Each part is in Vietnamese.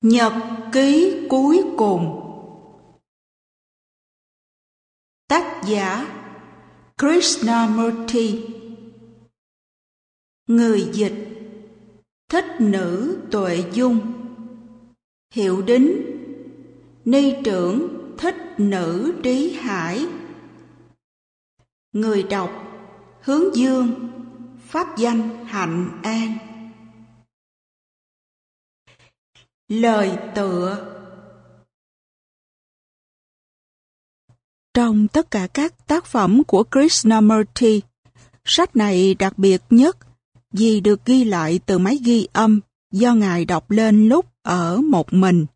Nhật ký cuối cùng. Tác giả Krishnamurti. Người dịch. Thích nữ tuệ dung. Hiệu đính. Ni trưởng thích nữ trí hải. Người đọc. Hướng dương. Pháp danh hạnh an. Lời tựa Trong tất cả các tác phẩm của Krishnamurti, sách này đặc biệt nhất vì được ghi lại từ máy ghi âm do Ngài đọc lên lúc ở một mình.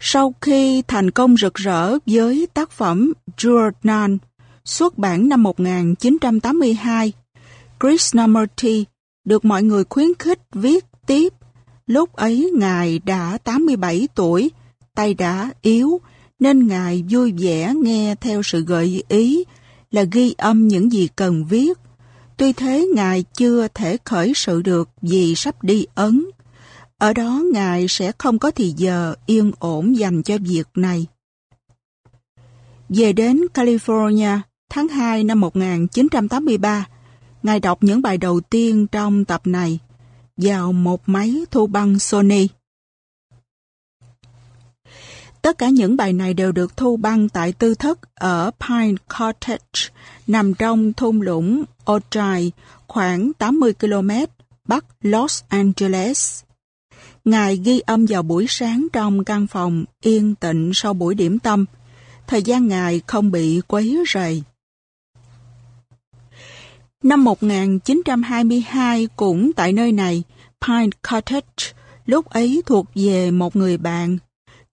Sau khi thành công rực rỡ với tác phẩm Jurnan xuất bản năm 1982, Krishnamurti được mọi người khuyến khích viết tiếp Lúc ấy Ngài đã 87 tuổi, tay đã yếu, nên Ngài vui vẻ nghe theo sự gợi ý là ghi âm những gì cần viết. Tuy thế Ngài chưa thể khởi sự được vì sắp đi Ấn. Ở đó Ngài sẽ không có thì giờ yên ổn dành cho việc này. Về đến California tháng 2 năm 1983, Ngài đọc những bài đầu tiên trong tập này vào một máy thu băng Sony. Tất cả những bài này đều được thu băng tại tư thất ở Pine Cottage, nằm trong thung lũng Ojai, khoảng 80 km bắc Los Angeles. Ngài ghi âm vào buổi sáng trong căn phòng yên tĩnh sau buổi điểm tâm. Thời gian Ngài không bị quấy rầy. Năm 1922 cũng tại nơi này, Pine Cottage, lúc ấy thuộc về một người bạn.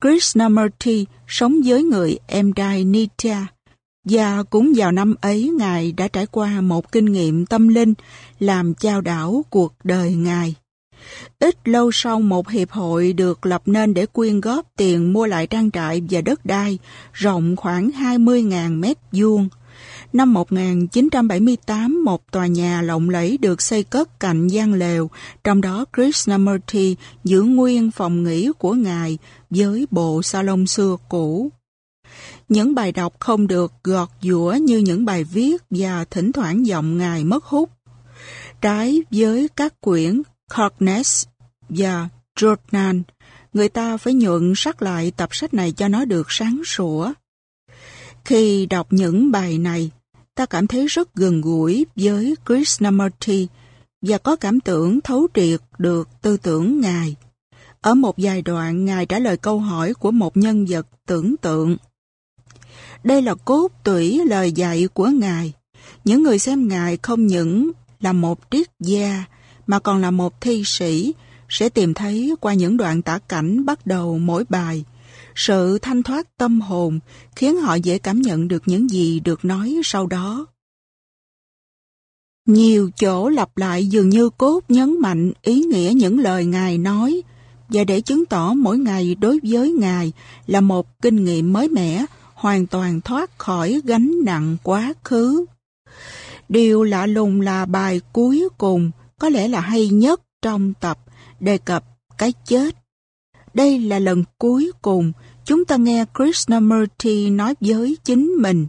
Krishnamurti sống với người em trai Nitya. Và cũng vào năm ấy Ngài đã trải qua một kinh nghiệm tâm linh làm trao đảo cuộc đời Ngài. Ít lâu sau một hiệp hội được lập nên để quyên góp tiền mua lại trang trại và đất đai rộng khoảng 20.000 mét vuông. Năm 1978, một tòa nhà lộng lẫy được xây cất cạnh gian lều, trong đó Krishnamurti giữ nguyên phòng nghỉ của ngài với bộ salon xưa cũ. Những bài đọc không được gọt giũa như những bài viết và thỉnh thoảng giọng ngài mất hút. Trái với các quyển Corness và Jordan, người ta phải nhuận sắc lại tập sách này cho nó được sáng sủa. Khi đọc những bài này, ta cảm thấy rất gần gũi với Krishnamurti và có cảm tưởng thấu triệt được tư tưởng Ngài. Ở một giai đoạn, Ngài trả lời câu hỏi của một nhân vật tưởng tượng. Đây là cốt tủy lời dạy của Ngài. Những người xem Ngài không những là một triết gia, mà còn là một thi sĩ, sẽ tìm thấy qua những đoạn tả cảnh bắt đầu mỗi bài sự thanh thoát tâm hồn khiến họ dễ cảm nhận được những gì được nói sau đó. Nhiều chỗ lặp lại dường như cốt nhấn mạnh ý nghĩa những lời Ngài nói và để chứng tỏ mỗi ngày đối với Ngài là một kinh nghiệm mới mẻ, hoàn toàn thoát khỏi gánh nặng quá khứ. Điều lạ lùng là bài cuối cùng có lẽ là hay nhất trong tập đề cập cái chết. Đây là lần cuối cùng chúng ta nghe Krishnamurti nói với chính mình.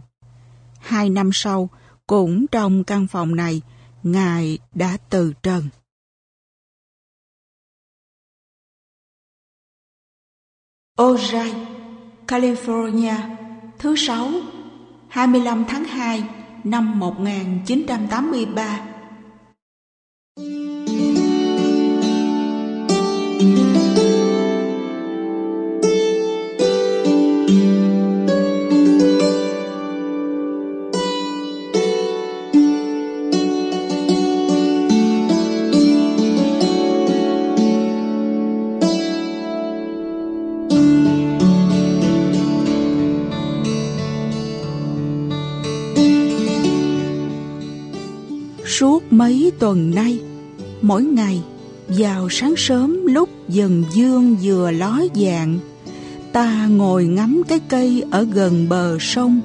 Hai năm sau, cũng trong căn phòng này, Ngài đã từ trần. Ojai, California, thứ sáu, 25 tháng 2 năm 1983 mấy tuần nay, mỗi ngày vào sáng sớm lúc dần dương vừa ló dạng, ta ngồi ngắm cái cây ở gần bờ sông.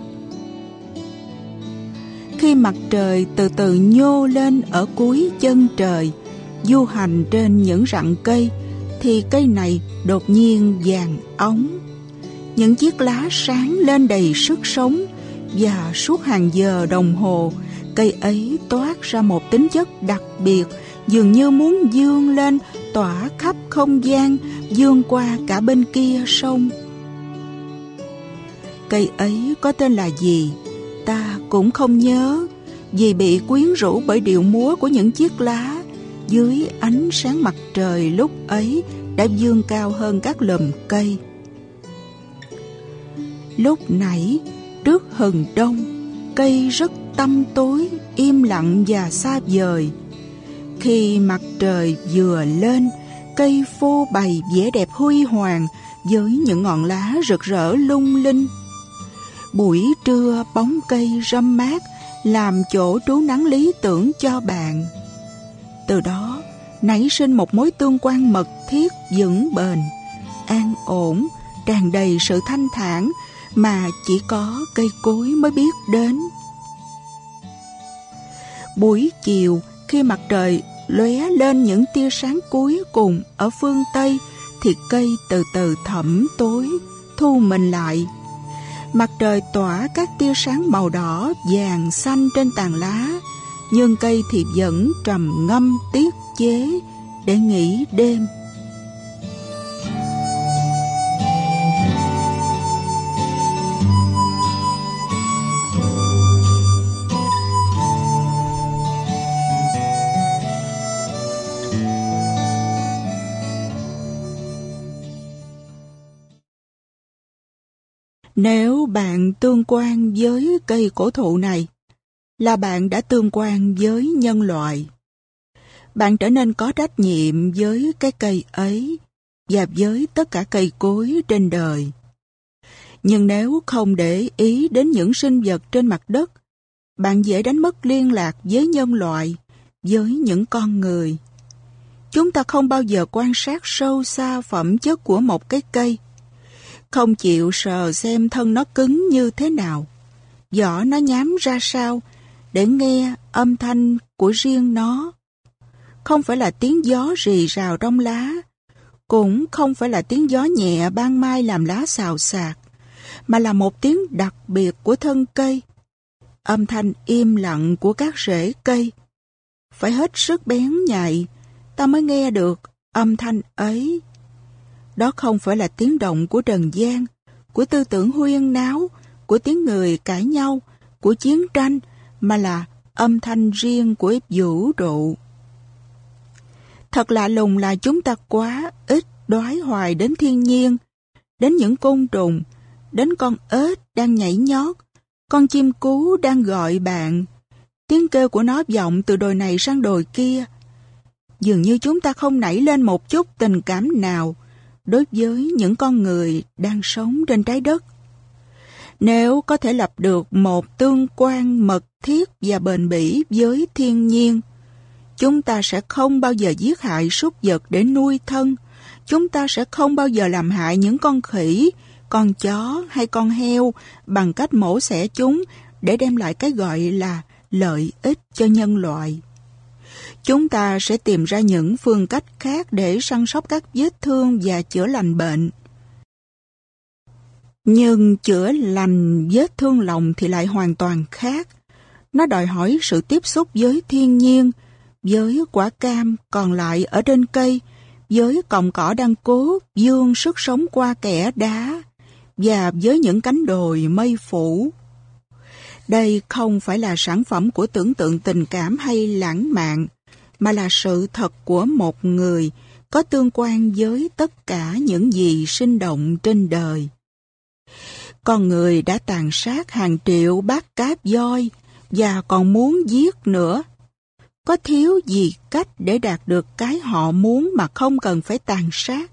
Khi mặt trời từ từ nhô lên ở cuối chân trời, du hành trên những rặng cây, thì cây này đột nhiên vàng óng Những chiếc lá sáng lên đầy sức sống và suốt hàng giờ đồng hồ, cây ấy toát ra một tính chất đặc biệt, dường như muốn dương lên, tỏa khắp không gian, dương qua cả bên kia sông. Cây ấy có tên là gì? Ta cũng không nhớ, vì bị quyến rũ bởi điệu múa của những chiếc lá dưới ánh sáng mặt trời lúc ấy đã dương cao hơn các lùm cây. Lúc nãy, trước hừng đông, cây rất tăm tối, im lặng và xa vời. Khi mặt trời vừa lên, cây phô bày vẻ đẹp huy hoàng với những ngọn lá rực rỡ lung linh. Buổi trưa bóng cây râm mát làm chỗ trú nắng lý tưởng cho bạn. Từ đó, nảy sinh một mối tương quan mật thiết vững bền, an ổn, tràn đầy sự thanh thản mà chỉ có cây cối mới biết đến. Buổi chiều, khi mặt trời lóe lên những tia sáng cuối cùng ở phương Tây, thì cây từ từ thẩm tối, thu mình lại. Mặt trời tỏa các tia sáng màu đỏ, vàng, xanh trên tàn lá, nhưng cây thì vẫn trầm ngâm tiết chế để nghỉ đêm. Nếu bạn tương quan với cây cổ thụ này, là bạn đã tương quan với nhân loại. Bạn trở nên có trách nhiệm với cái cây ấy và với tất cả cây cối trên đời. Nhưng nếu không để ý đến những sinh vật trên mặt đất, bạn dễ đánh mất liên lạc với nhân loại, với những con người. Chúng ta không bao giờ quan sát sâu xa phẩm chất của một cái cây, không chịu sờ xem thân nó cứng như thế nào, vỏ nó nhám ra sao để nghe âm thanh của riêng nó. Không phải là tiếng gió rì rào trong lá, cũng không phải là tiếng gió nhẹ ban mai làm lá xào xạc, mà là một tiếng đặc biệt của thân cây. Âm thanh im lặng của các rễ cây. Phải hết sức bén nhạy, ta mới nghe được âm thanh ấy. Đó không phải là tiếng động của trần gian, của tư tưởng huyên náo, của tiếng người cãi nhau, của chiến tranh, mà là âm thanh riêng của vũ trụ. Thật lạ lùng là chúng ta quá ít đoái hoài đến thiên nhiên, đến những côn trùng, đến con ếch đang nhảy nhót, con chim cú đang gọi bạn. Tiếng kêu của nó vọng từ đồi này sang đồi kia. Dường như chúng ta không nảy lên một chút tình cảm nào đối với những con người đang sống trên trái đất. Nếu có thể lập được một tương quan mật thiết và bền bỉ với thiên nhiên, chúng ta sẽ không bao giờ giết hại súc vật để nuôi thân, chúng ta sẽ không bao giờ làm hại những con khỉ, con chó hay con heo bằng cách mổ xẻ chúng để đem lại cái gọi là lợi ích cho nhân loại. Chúng ta sẽ tìm ra những phương cách khác để săn sóc các vết thương và chữa lành bệnh. Nhưng chữa lành vết thương lòng thì lại hoàn toàn khác. Nó đòi hỏi sự tiếp xúc với thiên nhiên, với quả cam còn lại ở trên cây, với cọng cỏ đang cố dương sức sống qua kẻ đá, và với những cánh đồi mây phủ. Đây không phải là sản phẩm của tưởng tượng tình cảm hay lãng mạn, mà là sự thật của một người có tương quan với tất cả những gì sinh động trên đời. Con người đã tàn sát hàng triệu bát cáp voi và còn muốn giết nữa. Có thiếu gì cách để đạt được cái họ muốn mà không cần phải tàn sát?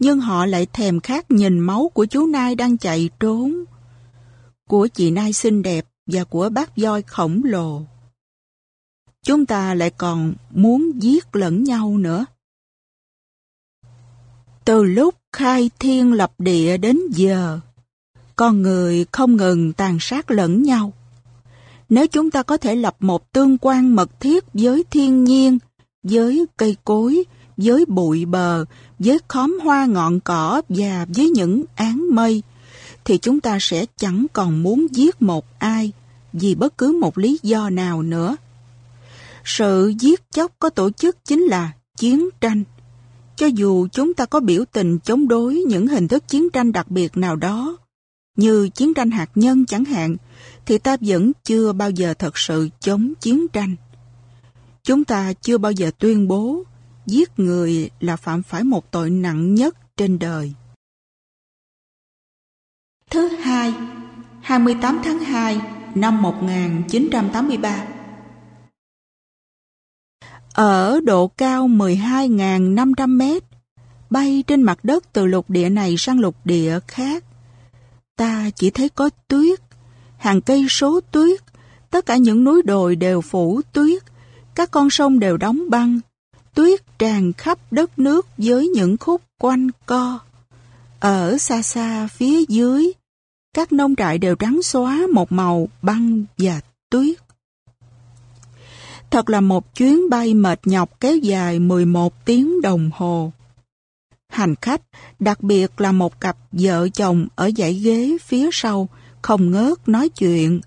Nhưng họ lại thèm khát nhìn máu của chú Nai đang chạy trốn, của chị Nai xinh đẹp và của bác voi khổng lồ. Chúng ta lại còn muốn giết lẫn nhau nữa. Từ lúc khai thiên lập địa đến giờ, con người không ngừng tàn sát lẫn nhau. Nếu chúng ta có thể lập một tương quan mật thiết với thiên nhiên, với cây cối, với bụi bờ, với khóm hoa ngọn cỏ và với những áng mây, thì chúng ta sẽ chẳng còn muốn giết một ai vì bất cứ một lý do nào nữa. Sự giết chóc có tổ chức chính là chiến tranh. Cho dù chúng ta có biểu tình chống đối những hình thức chiến tranh đặc biệt nào đó, như chiến tranh hạt nhân chẳng hạn, thì ta vẫn chưa bao giờ thật sự chống chiến tranh. Chúng ta chưa bao giờ tuyên bố giết người là phạm phải một tội nặng nhất trên đời. Thứ hai, 28 tháng 2 năm 1983 ở độ cao 12.500 mét, bay trên mặt đất từ lục địa này sang lục địa khác, ta chỉ thấy có tuyết, hàng cây số tuyết, tất cả những núi đồi đều phủ tuyết, các con sông đều đóng băng, tuyết tràn khắp đất nước với những khúc quanh co. Ở xa xa phía dưới, các nông trại đều trắng xóa một màu băng và tuyết. Thật là một chuyến bay mệt nhọc kéo dài 11 tiếng đồng hồ. Hành khách, đặc biệt là một cặp vợ chồng ở dãy ghế phía sau, không ngớt nói chuyện.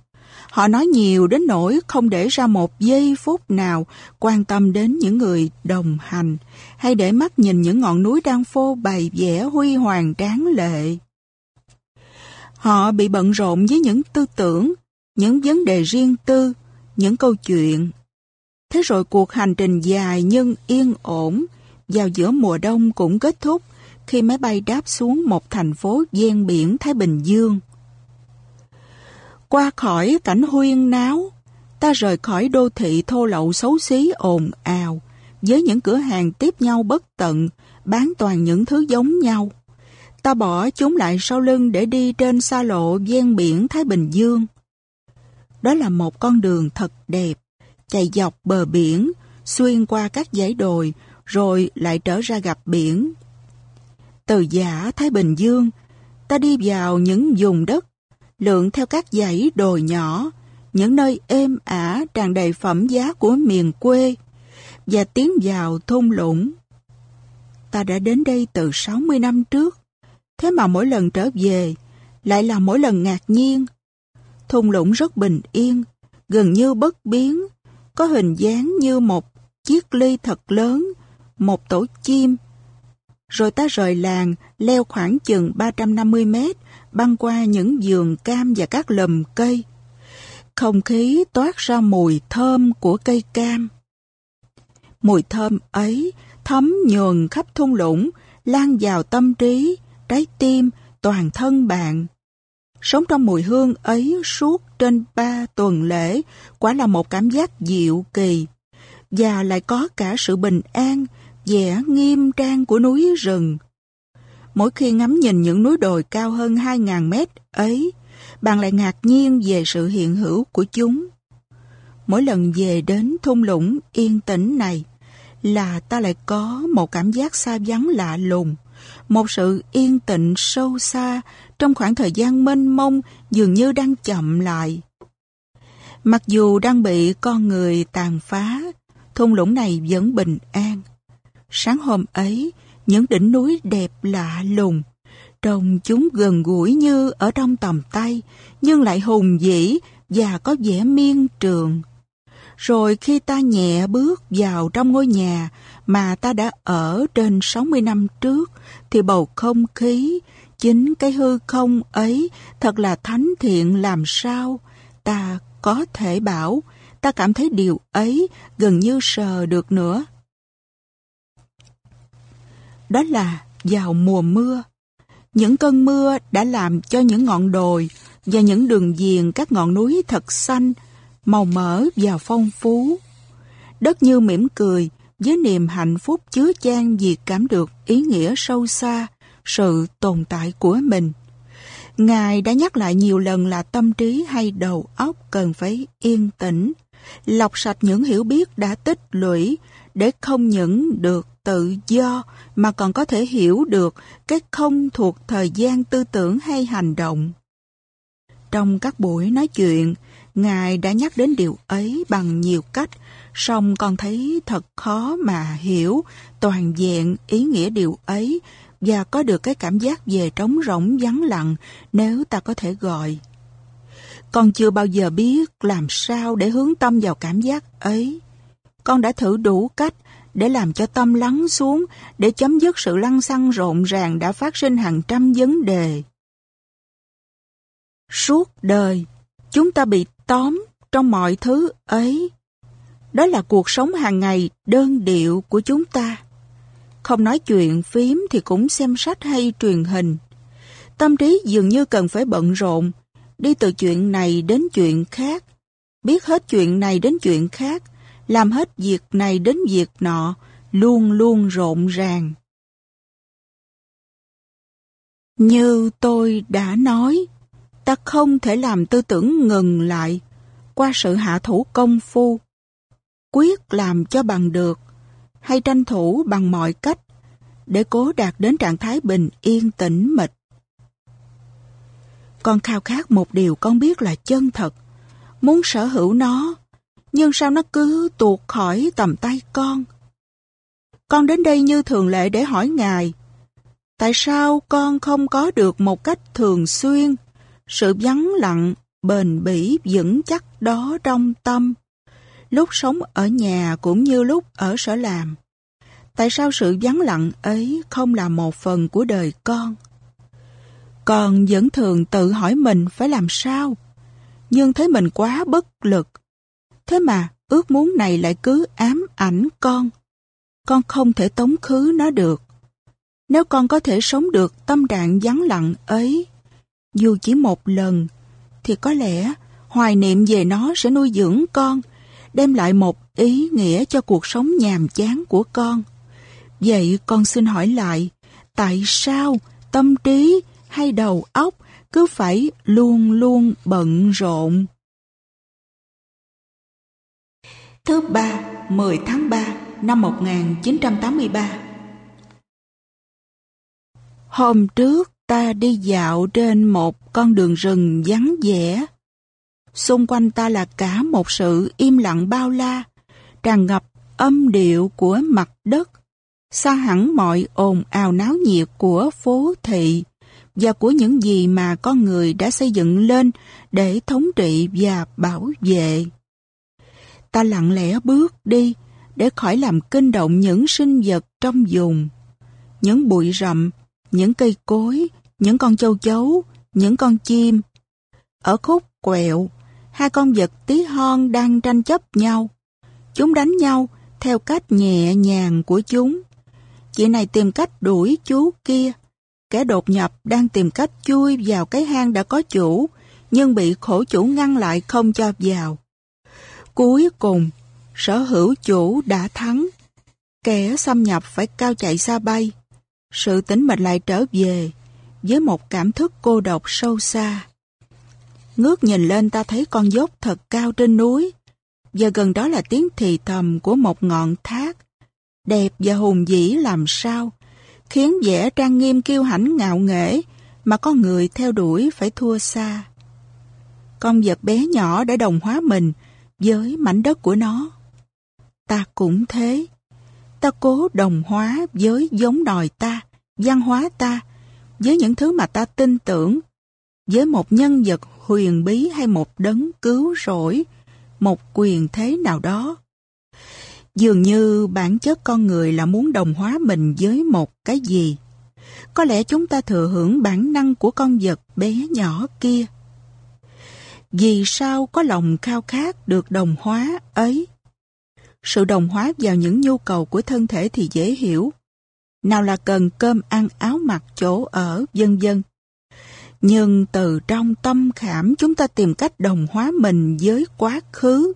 Họ nói nhiều đến nỗi không để ra một giây phút nào quan tâm đến những người đồng hành hay để mắt nhìn những ngọn núi đang phô bày vẻ huy hoàng tráng lệ. Họ bị bận rộn với những tư tưởng, những vấn đề riêng tư, những câu chuyện. Thế rồi cuộc hành trình dài nhưng yên ổn vào giữa mùa đông cũng kết thúc khi máy bay đáp xuống một thành phố ven biển Thái Bình Dương. Qua khỏi cảnh huyên náo, ta rời khỏi đô thị thô lậu xấu xí ồn ào, với những cửa hàng tiếp nhau bất tận, bán toàn những thứ giống nhau. Ta bỏ chúng lại sau lưng để đi trên xa lộ ven biển Thái Bình Dương. Đó là một con đường thật đẹp, chạy dọc bờ biển, xuyên qua các dãy đồi, rồi lại trở ra gặp biển. Từ giả Thái Bình Dương, ta đi vào những vùng đất, lượn theo các dãy đồi nhỏ, những nơi êm ả tràn đầy phẩm giá của miền quê, và tiến vào thung lũng. Ta đã đến đây từ 60 năm trước, thế mà mỗi lần trở về, lại là mỗi lần ngạc nhiên. Thung lũng rất bình yên, gần như bất biến, có hình dáng như một chiếc ly thật lớn, một tổ chim. Rồi ta rời làng, leo khoảng chừng 350 mét, băng qua những vườn cam và các lùm cây. Không khí toát ra mùi thơm của cây cam. Mùi thơm ấy thấm nhuần khắp thung lũng, lan vào tâm trí, trái tim, toàn thân bạn. Sống trong mùi hương ấy suốt trên ba tuần lễ quả là một cảm giác dịu kỳ và lại có cả sự bình an, vẻ nghiêm trang của núi rừng. Mỗi khi ngắm nhìn những núi đồi cao hơn 2.000 mét ấy, bạn lại ngạc nhiên về sự hiện hữu của chúng. Mỗi lần về đến thung lũng yên tĩnh này, là ta lại có một cảm giác xa vắng lạ lùng, một sự yên tĩnh sâu xa trong khoảng thời gian mênh mông dường như đang chậm lại. Mặc dù đang bị con người tàn phá, thung lũng này vẫn bình an. Sáng hôm ấy, những đỉnh núi đẹp lạ lùng, trông chúng gần gũi như ở trong tầm tay, nhưng lại hùng vĩ và có vẻ miên trường. Rồi khi ta nhẹ bước vào trong ngôi nhà mà ta đã ở trên 60 năm trước, thì bầu không khí, chính cái hư không ấy thật là thánh thiện làm sao. Ta có thể bảo, ta cảm thấy điều ấy gần như sờ được nữa. Đó là vào mùa mưa. Những cơn mưa đã làm cho những ngọn đồi và những đường viền các ngọn núi thật xanh, màu mỡ và phong phú. Đất như mỉm cười với niềm hạnh phúc chứa chan vì cảm được ý nghĩa sâu xa, sự tồn tại của mình. Ngài đã nhắc lại nhiều lần là tâm trí hay đầu óc cần phải yên tĩnh, lọc sạch những hiểu biết đã tích lũy để không những được tự do mà còn có thể hiểu được cái không thuộc thời gian tư tưởng hay hành động. Trong các buổi nói chuyện, Ngài đã nhắc đến điều ấy bằng nhiều cách, song con thấy thật khó mà hiểu toàn vẹn ý nghĩa điều ấy và có được cái cảm giác về trống rỗng vắng lặng nếu ta có thể gọi. Con chưa bao giờ biết làm sao để hướng tâm vào cảm giác ấy. Con đã thử đủ cách để làm cho tâm lắng xuống, để chấm dứt sự lăng xăng rộn ràng đã phát sinh hàng trăm vấn đề. Suốt đời, chúng ta bị tóm trong mọi thứ ấy. Đó là cuộc sống hàng ngày đơn điệu của chúng ta. Không nói chuyện phím thì cũng xem sách hay truyền hình. Tâm trí dường như cần phải bận rộn, đi từ chuyện này đến chuyện khác, biết hết chuyện này đến chuyện khác, làm hết việc này đến việc nọ, luôn luôn rộn ràng. Như tôi đã nói, ta không thể làm tư tưởng ngừng lại qua sự hạ thủ công phu. Quyết làm cho bằng được, hay tranh thủ bằng mọi cách để cố đạt đến trạng thái bình yên tĩnh mịch. Con khao khát một điều con biết là chân thật, muốn sở hữu nó, nhưng sao nó cứ tuột khỏi tầm tay con? Con đến đây như thường lệ để hỏi Ngài, tại sao con không có được một cách thường xuyên sự vắng lặng, bền bỉ, vững chắc đó trong tâm, lúc sống ở nhà cũng như lúc ở sở làm? Tại sao sự vắng lặng ấy không là một phần của đời con? Con vẫn thường tự hỏi mình phải làm sao, nhưng thấy mình quá bất lực. Thế mà ước muốn này lại cứ ám ảnh con. Con không thể tống khứ nó được. Nếu con có thể sống được tâm trạng vắng lặng ấy, dù chỉ một lần, thì có lẽ hoài niệm về nó sẽ nuôi dưỡng con, đem lại một ý nghĩa cho cuộc sống nhàm chán của con. Vậy con xin hỏi lại, tại sao tâm trí hay đầu óc cứ phải luôn luôn bận rộn? Thứ ba, 10 tháng 3 năm 1983 Hôm trước ta đi dạo trên một con đường rừng vắng vẻ. Xung quanh ta là cả một sự im lặng bao la, tràn ngập âm điệu của mặt đất xa hẳn mọi ồn ào náo nhiệt của phố thị và của những gì mà con người đã xây dựng lên để thống trị và bảo vệ. Ta lặng lẽ bước đi để khỏi làm kinh động những sinh vật trong vùng. Những bụi rậm, những cây cối, những con châu chấu, những con chim. Ở khúc quẹo, hai con vật tí hon đang tranh chấp nhau. Chúng đánh nhau theo cách nhẹ nhàng của chúng. Chị này tìm cách đuổi chú kia. Kẻ đột nhập đang tìm cách chui vào cái hang đã có chủ, nhưng bị khổ chủ ngăn lại không cho vào. Cuối cùng, sở hữu chủ đã thắng. Kẻ xâm nhập phải cao chạy xa bay. Sự tĩnh mịch lại trở về, với một cảm thức cô độc sâu xa. Ngước nhìn lên ta thấy con dốc thật cao trên núi, và gần đó là tiếng thì thầm của một ngọn thác đẹp và hùng dĩ làm sao, khiến vẻ trang nghiêm kiêu hãnh ngạo nghễ mà con người theo đuổi phải thua xa. Con vật bé nhỏ đã đồng hóa mình với mảnh đất của nó. Ta cũng thế. Ta cố đồng hóa với giống đòi ta, văn hóa ta, với những thứ mà ta tin tưởng, với một nhân vật huyền bí hay một đấng cứu rỗi, một quyền thế nào đó. Dường như bản chất con người là muốn đồng hóa mình với một cái gì. Có lẽ chúng ta thừa hưởng bản năng của con vật bé nhỏ kia. Vì sao có lòng khao khát được đồng hóa ấy? Sự đồng hóa vào những nhu cầu của thân thể thì dễ hiểu. Nào là cần cơm ăn áo mặc chỗ ở, vân vân. Nhưng từ trong tâm khảm chúng ta tìm cách đồng hóa mình với quá khứ,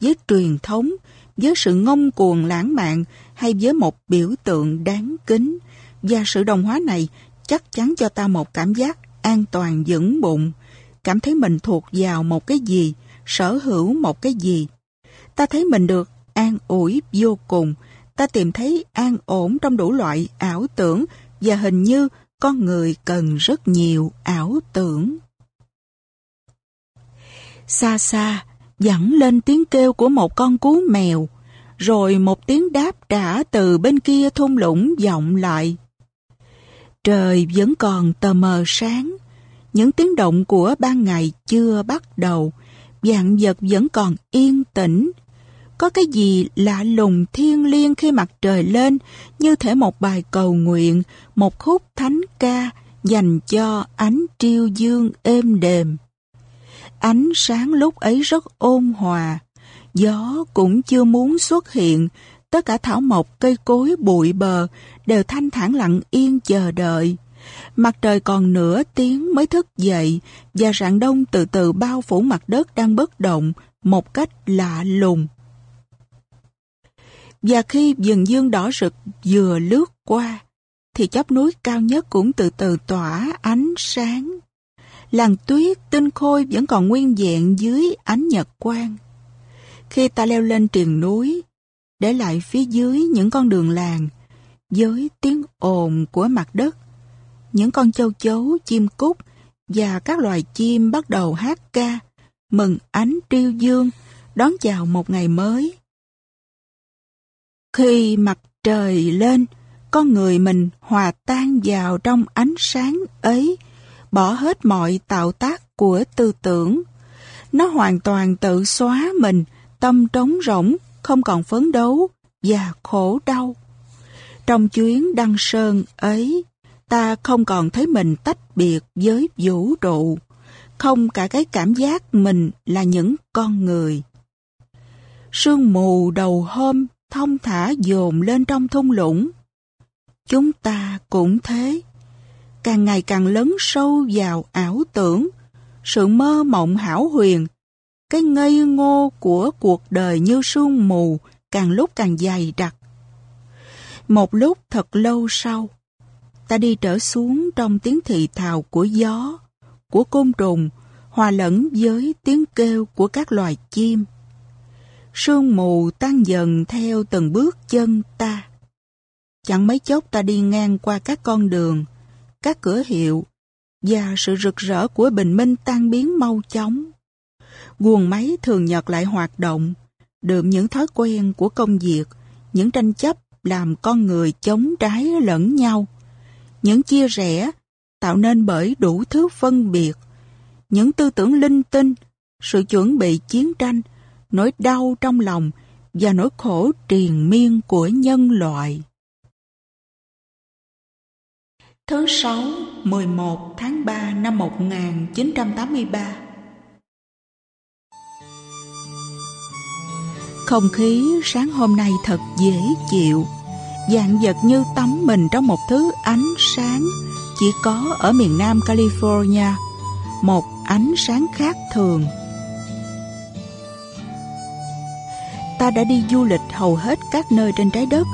với truyền thống, với sự ngông cuồng lãng mạn hay với một biểu tượng đáng kính và sự đồng hóa này chắc chắn cho ta một cảm giác an toàn vững bụng, cảm thấy mình thuộc vào một cái gì, sở hữu một cái gì. Ta thấy mình được an ủi vô cùng, ta tìm thấy an ổn trong đủ loại ảo tưởng và hình như con người cần rất nhiều ảo tưởng. Xa xa, dẫn lên tiếng kêu của một con cú mèo, rồi một tiếng đáp trả từ bên kia thung lũng vọng lại. Trời vẫn còn tờ mờ sáng, những tiếng động của ban ngày chưa bắt đầu, dạng vật vẫn còn yên tĩnh. Có cái gì lạ lùng thiên liêng khi mặt trời lên, như thể một bài cầu nguyện, một khúc thánh ca dành cho ánh triêu dương êm đềm. Ánh sáng lúc ấy rất ôn hòa, gió cũng chưa muốn xuất hiện, tất cả thảo mộc cây cối bụi bờ đều thanh thản lặng yên chờ đợi. Mặt trời còn nửa tiếng mới thức dậy và rạng đông từ từ bao phủ mặt đất đang bất động một cách lạ lùng. Và khi dần dương đỏ rực vừa lướt qua, thì chóp núi cao nhất cũng từ từ tỏa ánh sáng. Làng tuyết tinh khôi vẫn còn nguyên vẹn dưới ánh nhật quang. Khi ta leo lên triền núi, để lại phía dưới những con đường làng, với tiếng ồn của mặt đất, những con châu chấu, chim cút và các loài chim bắt đầu hát ca, mừng ánh triêu dương, đón chào một ngày mới. Khi mặt trời lên, con người mình hòa tan vào trong ánh sáng ấy, bỏ hết mọi tạo tác của tư tưởng. Nó hoàn toàn tự xóa mình, tâm trống rỗng, không còn phấn đấu và khổ đau. Trong chuyến đăng sơn ấy, ta không còn thấy mình tách biệt với vũ trụ, không cả cái cảm giác mình là những con người. Sương mù đầu hôm thông thả dồn lên trong thung lũng. Chúng ta cũng thế, càng ngày càng lớn sâu vào ảo tưởng, sự mơ mộng hảo huyền, cái ngây ngô của cuộc đời như sương mù càng lúc càng dày đặc. Một lúc thật lâu sau, ta đi trở xuống trong tiếng thì thào của gió, của côn trùng, hòa lẫn với tiếng kêu của các loài chim. Sương mù tan dần theo từng bước chân ta. Chẳng mấy chốc ta đi ngang qua các con đường, các cửa hiệu, và sự rực rỡ của bình minh tan biến mau chóng. Guồng máy thường nhật lại hoạt động, đượm những thói quen của công việc, những tranh chấp làm con người chống trái lẫn nhau, những chia rẽ tạo nên bởi đủ thứ phân biệt, những tư tưởng linh tinh, sự chuẩn bị chiến tranh, nỗi đau trong lòng và nỗi khổ triền miên của nhân loại. Thứ sáu, 11 tháng 3 năm 1983 Không khí sáng hôm nay thật dễ chịu, dạng vật như tắm mình trong một thứ ánh sáng chỉ có ở miền Nam California, một ánh sáng khác thường. Ta đã đi du lịch hầu hết các nơi trên trái đất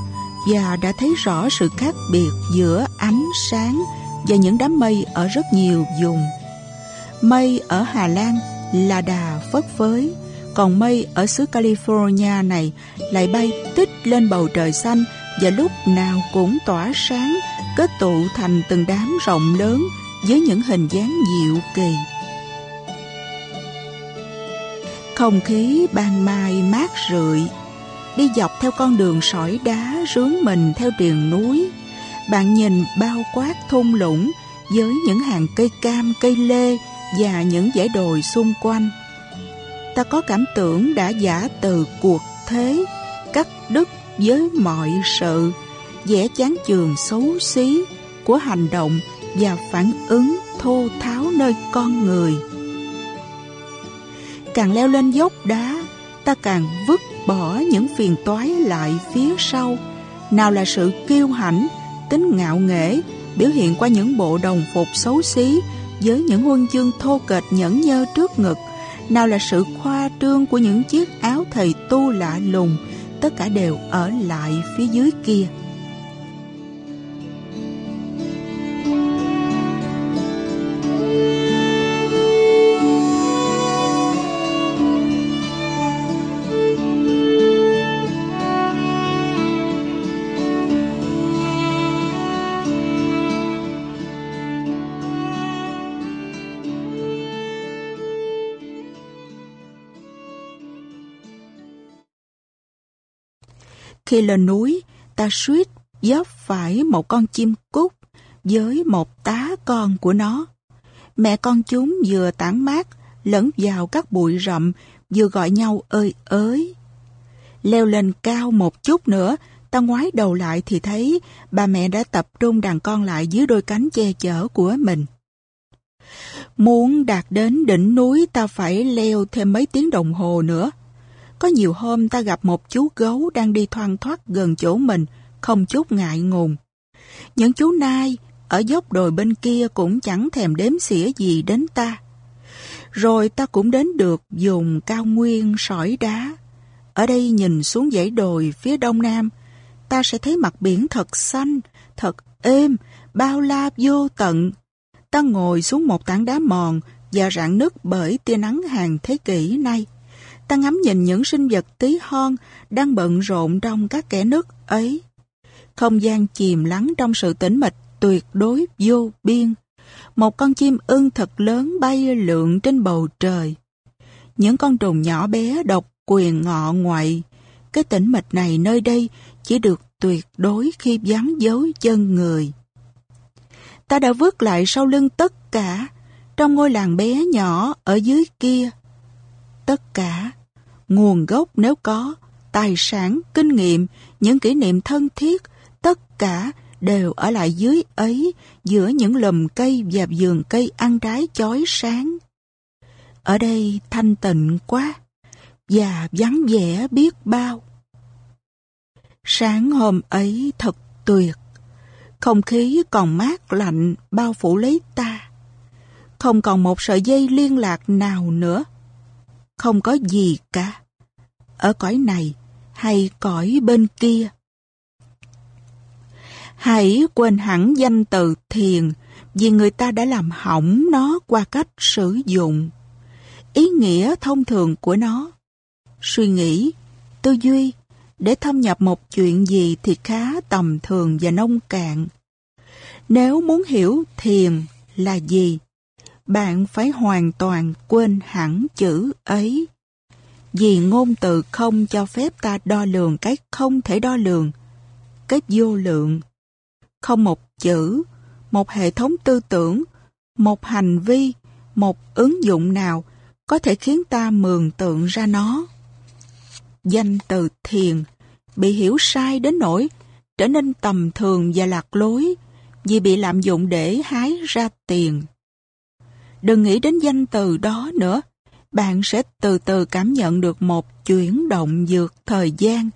và đã thấy rõ sự khác biệt giữa ánh sáng và những đám mây ở rất nhiều vùng. Mây ở Hà Lan là đà phất phới, còn mây ở xứ California này lại bay tích lên bầu trời xanh và lúc nào cũng tỏa sáng, kết tụ thành từng đám rộng lớn với những hình dáng dịu kỳ. Không khí ban mai mát rượi, đi dọc theo con đường sỏi đá rướng mình theo triền núi. Bạn nhìn bao quát thung lũng với những hàng cây cam, cây lê và những dãy đồi xung quanh ta có cảm tưởng đã giả từ cuộc thế, cắt đứt với mọi sự, vẻ chán chường xấu xí của hành động và phản ứng thô tháo nơi con người. Càng leo lên dốc đá, ta càng vứt bỏ những phiền toái lại phía sau. Nào là sự kiêu hãnh, tính ngạo nghễ, biểu hiện qua những bộ đồng phục xấu xí với những huân chương thô kệch nhẫn nhơ trước ngực, nào là sự khoa trương của những chiếc áo thầy tu lạ lùng, tất cả đều ở lại phía dưới kia. Khi lên núi, ta suýt dốc phải một con chim cút với một tá con của nó. Mẹ con chúng vừa tản mát, lẫn vào các bụi rậm, vừa gọi nhau ơi ới. Leo lên cao một chút nữa, ta ngoái đầu lại thì thấy bà mẹ đã tập trung đàn con lại dưới đôi cánh che chở của mình. Muốn đạt đến đỉnh núi ta phải leo thêm mấy tiếng đồng hồ nữa. Có nhiều hôm ta gặp một chú gấu đang đi thoăn thoát gần chỗ mình, không chút ngại ngùng. Những chú nai ở dốc đồi bên kia cũng chẳng thèm đếm xỉa gì đến ta. Rồi ta cũng đến được dùng cao nguyên sỏi đá. Ở đây nhìn xuống dãy đồi phía đông nam, ta sẽ thấy mặt biển thật xanh, thật êm, bao la vô tận. Ta ngồi xuống một tảng đá mòn và rạn nứt bởi tia nắng hàng thế kỷ nay. Ta ngắm nhìn những sinh vật tí hon đang bận rộn trong các kẻ nứt ấy. Không gian chìm lắng trong sự tĩnh mịch tuyệt đối vô biên. Một con chim ưng thật lớn bay lượn trên bầu trời. Những con trùng nhỏ bé độc quyền ngọ ngoại. Cái tĩnh mịch này nơi đây chỉ được tuyệt đối khi vắng dấu chân người. Ta đã vứt lại sau lưng tất cả trong ngôi làng bé nhỏ ở dưới kia. Tất cả, nguồn gốc nếu có, tài sản, kinh nghiệm, những kỷ niệm thân thiết, tất cả đều ở lại dưới ấy giữa những lùm cây và vườn cây ăn trái chói sáng. Ở đây thanh tịnh quá và vắng vẻ biết bao. Sáng hôm ấy thật tuyệt, không khí còn mát lạnh bao phủ lấy ta. Không còn một sợi dây liên lạc nào nữa. Không có gì cả. Ở cõi này hay cõi bên kia. Hãy quên hẳn danh từ thiền vì người ta đã làm hỏng nó qua cách sử dụng. Ý nghĩa thông thường của nó, suy nghĩ, tư duy để thâm nhập một chuyện gì thì khá tầm thường và nông cạn. Nếu muốn hiểu thiền là gì, bạn phải hoàn toàn quên hẳn chữ ấy. Vì ngôn từ không cho phép ta đo lường cái không thể đo lường, cái vô lượng không một chữ, một hệ thống tư tưởng, một hành vi, một ứng dụng nào có thể khiến ta mường tượng ra nó. Danh từ thiền bị hiểu sai đến nỗi trở nên tầm thường và lạc lối vì bị lạm dụng để hái ra tiền. Đừng nghĩ đến danh từ đó nữa, bạn sẽ từ từ cảm nhận được một chuyển động vượt thời gian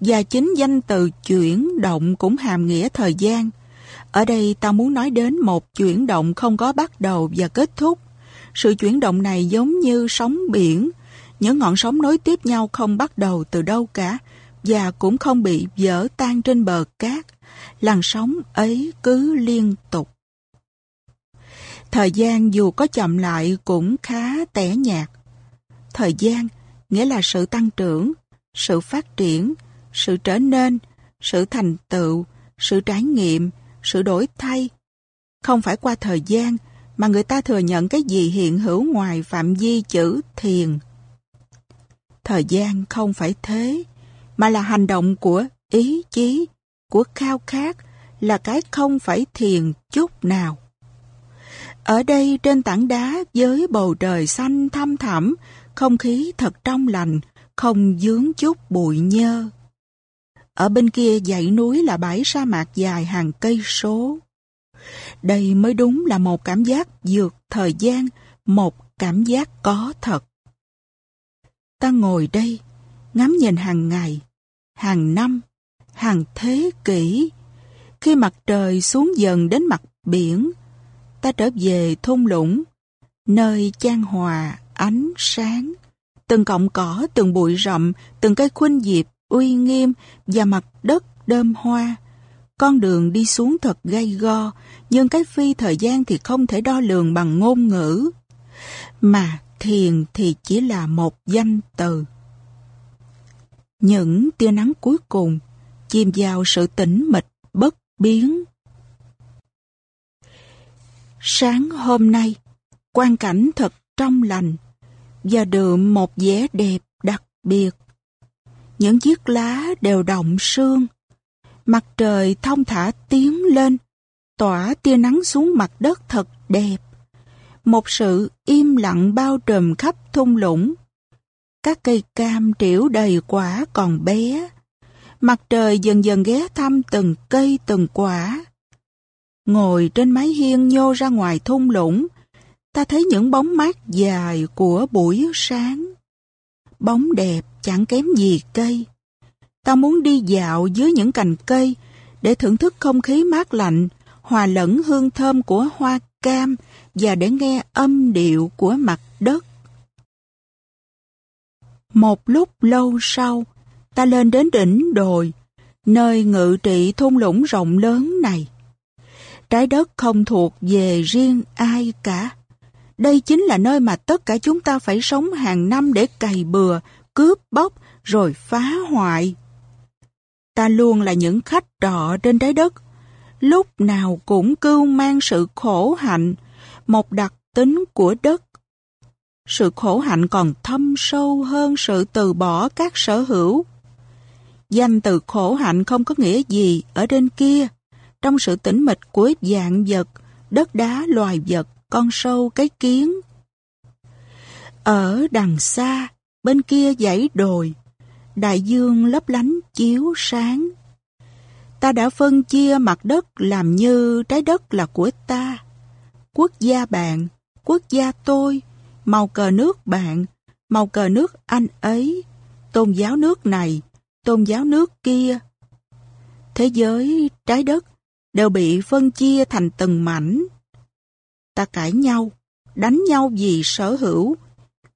và chính danh từ chuyển động cũng hàm nghĩa thời gian. Ở đây ta muốn nói đến một chuyển động không có bắt đầu và kết thúc. Sự chuyển động này giống như sóng biển, những ngọn sóng nối tiếp nhau không bắt đầu từ đâu cả và cũng không bị vỡ tan trên bờ cát. Làn sóng ấy cứ liên tục. Thời gian dù có chậm lại cũng khá tẻ nhạt. Thời gian nghĩa là sự tăng trưởng, sự phát triển, sự trở nên, sự thành tựu, sự trải nghiệm, sự đổi thay. Không phải qua thời gian mà người ta thừa nhận cái gì hiện hữu ngoài phạm vi chữ thiền. Thời gian không phải thế, mà là hành động của ý chí, của khao khát, là cái không phải thiền chút nào. Ở đây trên tảng đá với bầu trời xanh thăm thẳm, không khí thật trong lành, không dướng chút bụi nhơ. Ở bên kia dãy núi là bãi sa mạc dài hàng cây số. Đây mới đúng là một cảm giác vượt thời gian, một cảm giác có thật. Ta ngồi đây, ngắm nhìn hàng ngày, hàng năm, hàng thế kỷ. Khi mặt trời xuống dần đến mặt biển, ta trở về thung lũng, nơi chan hòa ánh sáng. Từng cọng cỏ, từng bụi rậm, từng cây khuynh diệp uy nghiêm và mặt đất đơm hoa. Con đường đi xuống thật gay go, nhưng cái phi thời gian thì không thể đo lường bằng ngôn ngữ. Mà thiền thì chỉ là một danh từ. Những tia nắng cuối cùng chìm vào sự tĩnh mịch bất biến. Sáng hôm nay, quan cảnh thật trong lành và đượm một vẻ đẹp đặc biệt những chiếc lá đều động sương. Mặt trời thông thả tiến lên, tỏa tia nắng xuống mặt đất thật đẹp. Một sự im lặng bao trùm khắp thung lũng. Các cây cam triểu đầy quả còn bé. Mặt trời dần dần ghé thăm từng cây từng quả. Ngồi trên mái hiên nhô ra ngoài thung lũng, ta thấy những bóng mát dài của buổi sáng. Bóng đẹp chẳng kém gì cây. Ta muốn đi dạo dưới những cành cây để thưởng thức không khí mát lạnh, hòa lẫn hương thơm của hoa cam và để nghe âm điệu của mặt đất. Một lúc lâu sau, ta lên đến đỉnh đồi, nơi ngự trị thung lũng rộng lớn này. Trái đất không thuộc về riêng ai cả. Đây chính là nơi mà tất cả chúng ta phải sống hàng năm để cày bừa, cướp bóc, rồi phá hoại. Ta luôn là những khách trọ trên trái đất, lúc nào cũng cưu mang sự khổ hạnh, một đặc tính của đất. Sự khổ hạnh còn thâm sâu hơn sự từ bỏ các sở hữu. Danh từ khổ hạnh không có nghĩa gì ở trên kia, trong sự tĩnh mịch của dạng vật, đất đá loài vật, con sâu cái kiến. Ở đằng xa, bên kia dãy đồi, đại dương lấp lánh chiếu sáng. Ta đã phân chia mặt đất làm như trái đất là của ta. Quốc gia bạn, quốc gia tôi, màu cờ nước bạn, màu cờ nước anh ấy, tôn giáo nước này, tôn giáo nước kia. Thế giới, trái đất đều bị phân chia thành từng mảnh. Ta cãi nhau, đánh nhau vì sở hữu,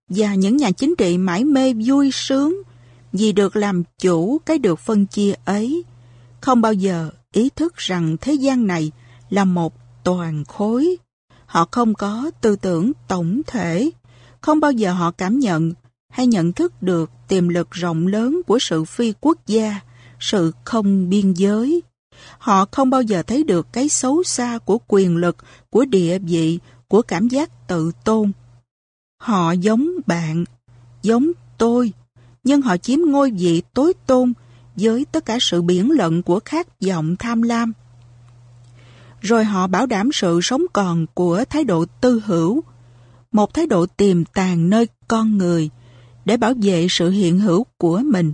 và những nhà chính trị mãi mê vui sướng vì được làm chủ cái được phân chia ấy, không bao giờ ý thức rằng thế gian này là một toàn khối. Họ không có tư tưởng tổng thể, không bao giờ họ cảm nhận hay nhận thức được tiềm lực rộng lớn của sự phi quốc gia, sự không biên giới. Họ không bao giờ thấy được cái xấu xa của quyền lực, của địa vị, của cảm giác tự tôn. Họ giống bạn, giống tôi, nhưng họ chiếm ngôi vị tối tôn với tất cả sự biển lận của khát vọng tham lam. Rồi họ bảo đảm sự sống còn của thái độ tư hữu, một thái độ tiềm tàng nơi con người để bảo vệ sự hiện hữu của mình.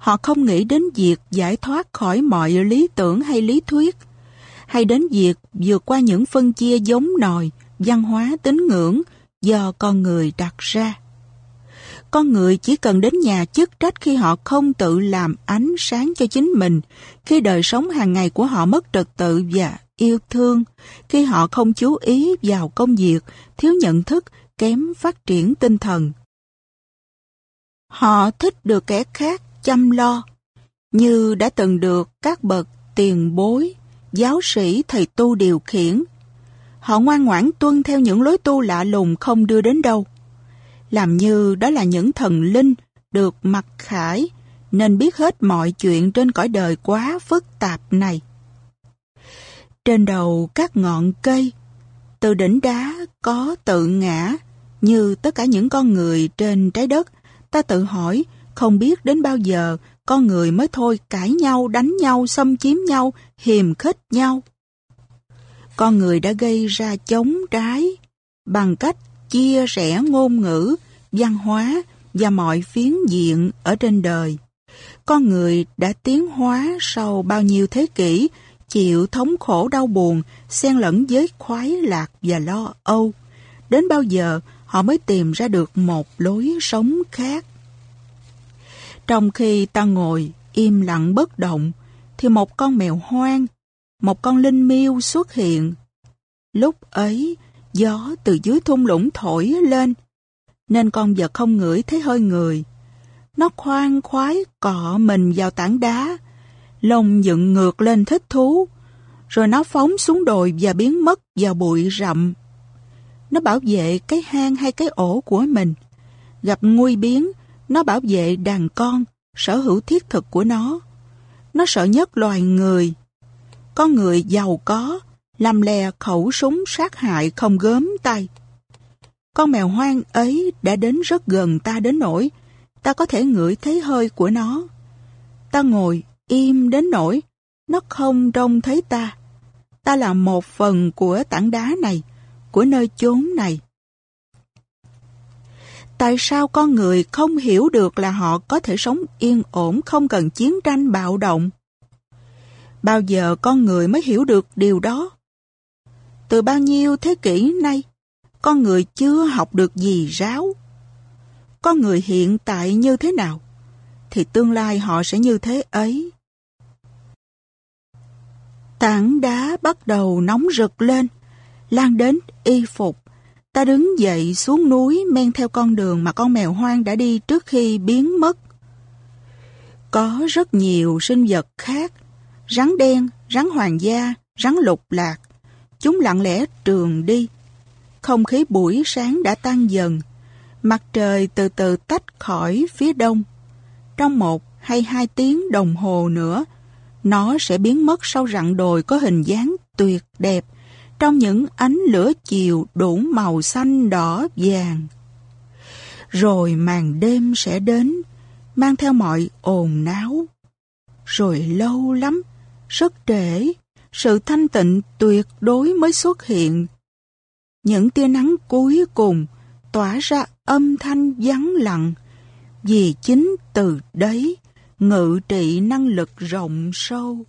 Họ không nghĩ đến việc giải thoát khỏi mọi lý tưởng hay lý thuyết, hay đến việc vượt qua những phân chia giống nòi, văn hóa tín ngưỡng do con người đặt ra. Con người chỉ cần đến nhà chức trách khi họ không tự làm ánh sáng cho chính mình, khi đời sống hàng ngày của họ mất trật tự và yêu thương, khi họ không chú ý vào công việc, thiếu nhận thức, kém phát triển tinh thần. Họ thích được kẻ khác chăm lo, như đã từng được các bậc tiền bối, giáo sĩ, thầy tu điều khiển. Họ ngoan ngoãn tuân theo những lối tu lạ lùng không đưa đến đâu làm như đó là những thần linh được mặc khải nên biết hết mọi chuyện trên cõi đời quá phức tạp này. Trên đầu các ngọn cây, từ đỉnh đá có tự ngã như tất cả những con người trên trái đất. Ta tự hỏi không biết đến bao giờ con người mới thôi cãi nhau, đánh nhau, xâm chiếm nhau, hiềm khích nhau. Con người đã gây ra chống trái bằng cách chia rẽ ngôn ngữ, văn hóa và mọi phiến diện ở trên đời. Con người đã tiến hóa sau bao nhiêu thế kỷ, chịu thống khổ đau buồn, xen lẫn với khoái lạc và lo âu. Đến bao giờ họ mới tìm ra được một lối sống khác. Trong khi ta ngồi im lặng bất động, thì một con mèo hoang, một con linh miêu xuất hiện. Lúc ấy, Gió từ dưới thung lũng thổi lên, nên con vật không ngửi thấy hơi người. Nó khoan khoái cọ mình vào tảng đá, lông dựng ngược lên thích thú, rồi nó phóng xuống đồi và biến mất vào bụi rậm. Nó bảo vệ cái hang hay cái ổ của mình. Gặp nguy biến, nó bảo vệ đàn con, sở hữu thiết thực của nó. Nó sợ nhất loài người. Con người giàu có, làm lè khẩu súng sát hại không gớm tay. Con mèo hoang ấy đã đến rất gần ta đến nỗi ta có thể ngửi thấy hơi của nó. Ta ngồi im đến nỗi nó không trông thấy ta. Ta là một phần của tảng đá này, của nơi chốn này. Tại sao con người không hiểu được là họ có thể sống yên ổn không cần chiến tranh bạo động? Bao giờ con người mới hiểu được điều đó? Từ bao nhiêu thế kỷ nay, con người chưa học được gì ráo. Con người hiện tại như thế nào, thì tương lai họ sẽ như thế ấy. Tảng đá bắt đầu nóng rực lên, lan đến y phục. Ta đứng dậy xuống núi men theo con đường mà con mèo hoang đã đi trước khi biến mất. Có rất nhiều sinh vật khác, rắn đen, rắn hoàng gia, rắn lục lạc. Chúng lặng lẽ trường đi. Không khí buổi sáng đã tăng dần. Mặt trời từ từ tách khỏi phía đông. Trong một hay hai tiếng đồng hồ nữa, nó sẽ biến mất sau rặng đồi có hình dáng tuyệt đẹp trong những ánh lửa chiều đủ màu xanh đỏ vàng. Rồi màn đêm sẽ đến, mang theo mọi ồn náo. Rồi lâu lắm, rất trễ, sự thanh tịnh tuyệt đối mới xuất hiện. Những tia nắng cuối cùng tỏa ra âm thanh vắng lặng, vì chính từ đấy ngự trị năng lực rộng sâu